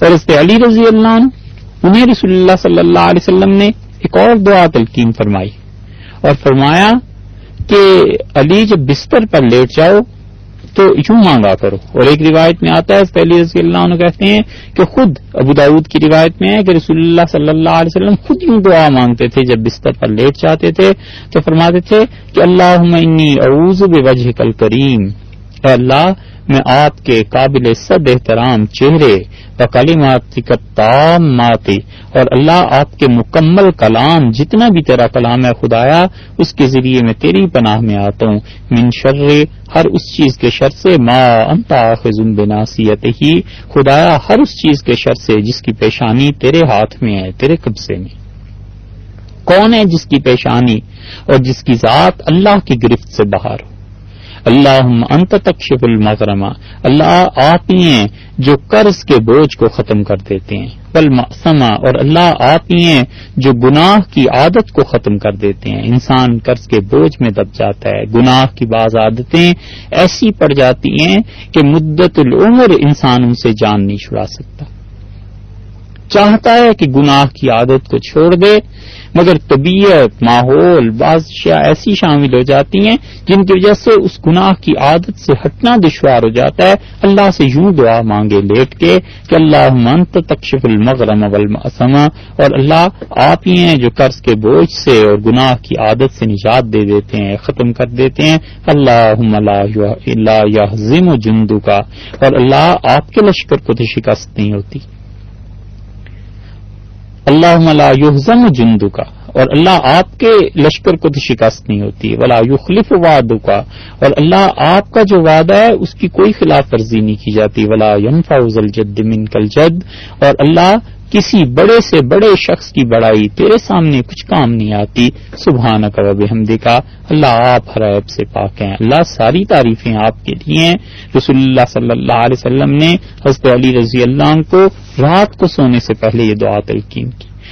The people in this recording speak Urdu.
اور علی رضی اللہ عنہ، انہیں رسول اللہ صلی اللہ علیہ وسلم نے ایک اور دعا تلقین فرمائی اور فرمایا کہ علی جب بستر پر لیٹ جاؤ تو یوں مانگا کرو۔ اور ایک روایت میں آتا ہے پہلی رضی اللہ عنہ کہتے ہیں کہ خود ابو داود کی روایت میں ہے کہ رسول اللہ صلی اللہ علیہ وسلم خود یوں دعا مانگتے تھے جب بستر پر لیٹ جاتے تھے، تو فرماتے تھے کہ اللہ اعوذ بوجہ کل کریم اے اللہ میں آپ کے قابل صد احترام چہرے و کلیماتی تام ماتی اور اللہ آپ کے مکمل کلام جتنا بھی تیرا کلام ہے خدایا، اس کے ذریعے میں تیری پناہ میں آتا ہوں۔ من شر، ہر اس چیز کے شر سے، ما انتا خزم بناسیت ہی خدایا، ہر اس چیز کے شر سے جس کی پیشانی تیرے ہاتھ میں ہے، تیرے قبضے میں۔ کون ہے جس کی پیشانی اور جس کی ذات اللہ کی گرفت سے باہر ہو؟ اللہ انت تکشف المغرمہ اللہ آپ ہی ہیں جو قرض کے بوجھ کو ختم کر دیتے ہیں۔ بل اور اللہ آپ ہی ہیں جو گناہ کی عادت کو ختم کر دیتے ہیں۔ انسان قرض کے بوجھ میں دب جاتا ہے۔ گناہ کی بعض عادتیں ایسی پڑ جاتی ہیں کہ مدت العمر انسان ان سے جان نہیں چھڑا سکتا۔ چاہتا ہے کہ گناہ کی عادت کو چھوڑ دے، مگر طبیعت، ماحول بعض ایسی شامل ہو جاتی ہیں جن کی وجہ سے اس گناہ کی عادت سے ہٹنا دشوار ہو جاتا ہے۔ اللہ سے یوں دعا مانگے لیٹ کے کہ اللہ منت تکشف المغرم والمعصمہ اور اللہ آپ ہی ہیں جو قرض کے بوجھ سے اور گناہ کی عادت سے نجات دے دیتے ہیں، ختم کر دیتے ہیں۔ اللہ ظم و جندو کا اور اللہ آپ کے لشکر کو تو شکست نہیں ہوتی۔ اللہ ملا یحزم جندو کا اور اللہ آپ کے لشکر کو تو شکست نہیں ہوتی، ولا یخلف وعدو کا اور اللہ آپ کا جو وعدہ ہے، اس کی کوئی خلاف ورزی نہیں کی جاتی، ولا ینفا الجد من کل جد اور اللہ کسی بڑے سے بڑے شخص کی بڑائی تیرے سامنے کچھ کام نہیں آتی۔ سبحان کا حمدے کا اللہ آپ ہر عیب سے پاک ہیں۔ اللہ ساری تعریفیں آپ کے لیے ہیں۔ رسول اللہ صلی اللہ علیہ وسلم نے حضرت علی رضی اللہ کو رات کو سونے سے پہلے یہ دعا تلقین کی۔